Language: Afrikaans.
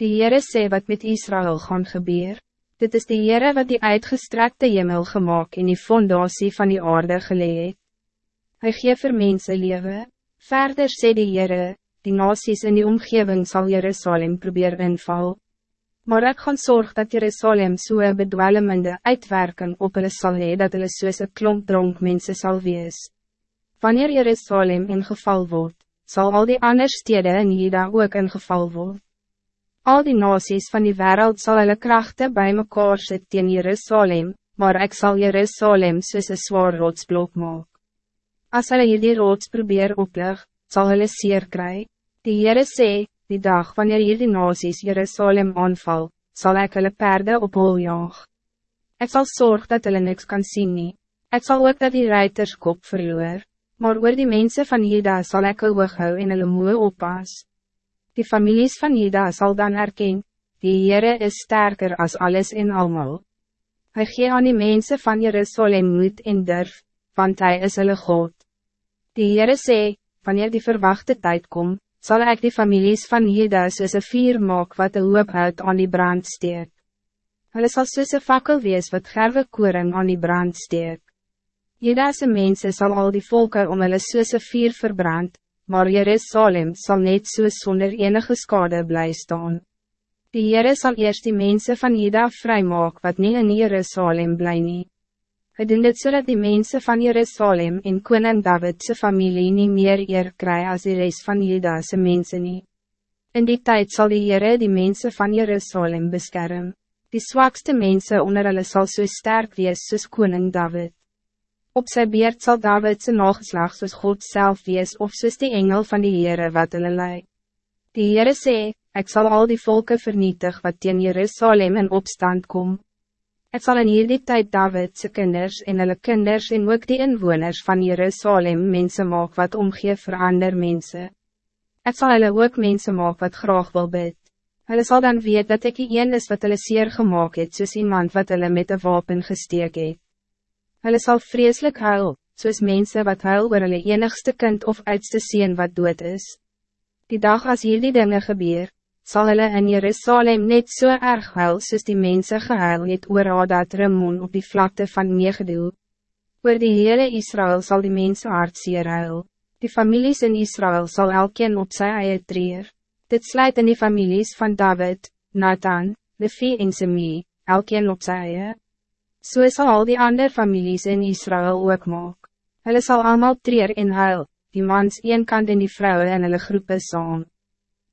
Die Heere sê wat met Israël gaan gebeur. Dit is die Heere wat die uitgestrekte hemel gemaakt en die fondatie van die aarde geleid. Hij geeft vir mense lewe. Verder sê die Heere, die nasies in die omgeving zal Jerusalem proberen inval. Maar ik gaan zorg dat Jerusalem so een bedwelmende uitwerking op hulle sal hee, dat hulle soos een klomp dronk mense sal wees. Wanneer Jerusalem ingeval wordt, zal al die andere steden in Juda ook ingeval worden. Al die nasies van die wereld zal hulle krachten bij mekaar sit teen Jerusalem, maar ik zal Jerusalem soos een zwaar rotsblok maak. As hulle hierdie rots probeer oplig, zal hulle seer kry. Die Heere sê, die dag wanneer hierdie nasies Jerusalem aanval, zal ik hulle perde op hol jaag. Ek sal zorg dat hulle niks kan zien nie. Ek sal ook dat die reiters kop verloor, maar oor die mensen van Jeda zal ik een oog hou en hulle moe oppas. Die families van Jeda zal dan erken, die Heere is sterker als alles en almal. Hij gee aan die mensen van Jerusalem moed en durf, want hij is hulle God. Die Heere sê, wanneer die verwachte tijd komt, zal ik die families van Jeda soos een vier maak wat de hoop houdt aan die brand steek. Hulle sal soos een fakkel wees wat gerwe koring aan die brand steek. Jedase mense sal al die volken om hulle soos een vier verbrand, maar Jerusalem zal net soos sonder enige skade bly staan. Die Heere sal eerst die mensen van Jeda vrymaak wat niet in Jerusalem bly nie. Hy doen dit zodat die mensen van Jerusalem en koning Davidse familie niet meer eer kry as die rest van Judase mensen nie. In die tijd zal die Heere die mensen van Jerusalem beschermen. Die zwakste mensen onder hulle sal so sterk wees soos koning David. Op sy beerd sal Davidse nageslag soos God zelf wees of soos die engel van die Heere wat hulle lei. Die Heere sê, ik zal al die volken vernietig wat teen Jerusalem in opstand komt. Het zal in hierdie tijd Davidse kinders en hulle kinders en ook die inwoners van Jerusalem mensen maak wat omgee vir ander mense. Het zal hulle ook mensen maak wat graag wil bid. Hulle sal dan weet dat ik die een is wat hulle seer gemaakt het soos iemand wat hulle met een wapen gesteek het. Hulle sal vreselijk huil, soos mense wat huil oor hulle enigste kind of uitste sien wat dood is. Die dag als hierdie dinge gebeur, zal hulle in Jerusalem net so erg huil soos die mense gehuil het oor Adat Ramon op die vlakte van Megedoel. Oor die hele Israël zal die mense hartseer huil. Die families in Israël zal elkeen op sy eie treer. Dit sluit in die families van David, Nathan, Levi en Semi, elkeen op sy eie. So sal al die andere families in Israël ook maak. Hulle sal allemaal treer en huil, die mans een kant en die vrouwen en hulle groepen saam.